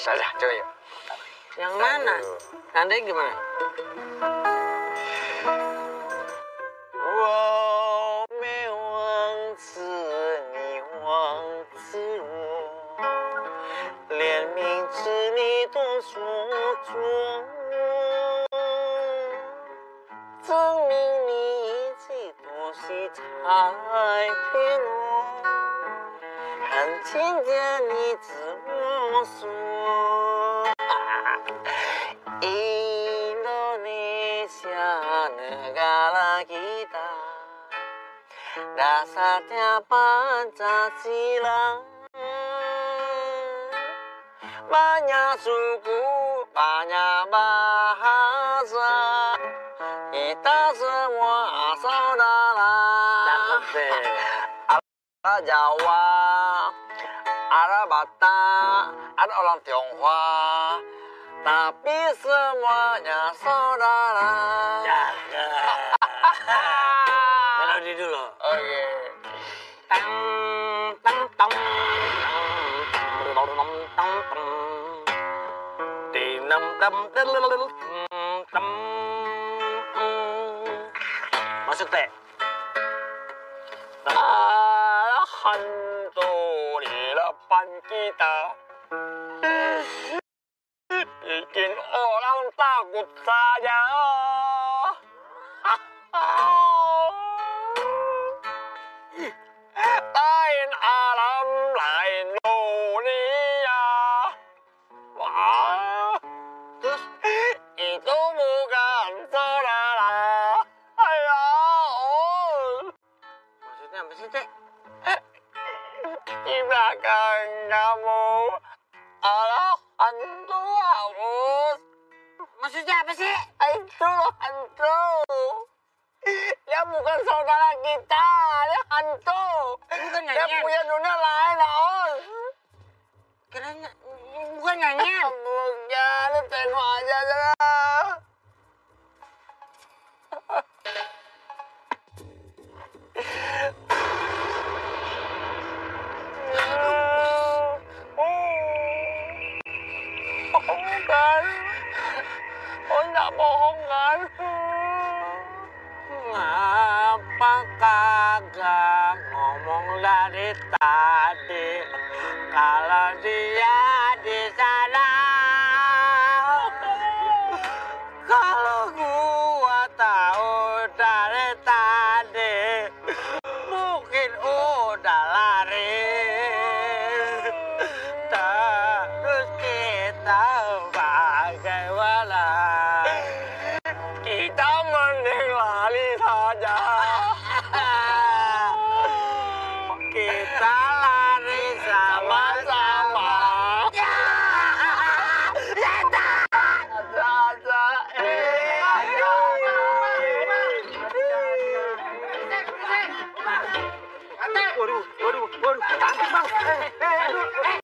saja cuy yang mana nanti gimana Hi, Pinoy. 想听见你怎么说。印度尼西亚的嘎拉吉达，拉萨的巴扎西拉，玛雅苏古玛雅巴哈萨，伊达斯瓦萨达拉，阿拉加瓦。ada Batak, ada orang Tionghoa, tapi semuanya saudara. Cakep. Melodi dulu. Oke. Tang tang tang tang tang tang tang tang. Dinam dam delelel tam. Masuk teh. Hantu di depan kita. Bikin orang takut saja. Lain alam, lain dunia. Wah, Terus itu bukan saudara. Ayo. maksudnya apa sih teh? Di belakang kamu ada hantu haus? Maksudnya apa sih? itu hantu. Dia bukan saudara kita dia hantu. Bukan dia punya dunia lain haus bohong kan Ngapa kagak ngomong dari tadi? Kalau dia Hey, hey, hey, hey.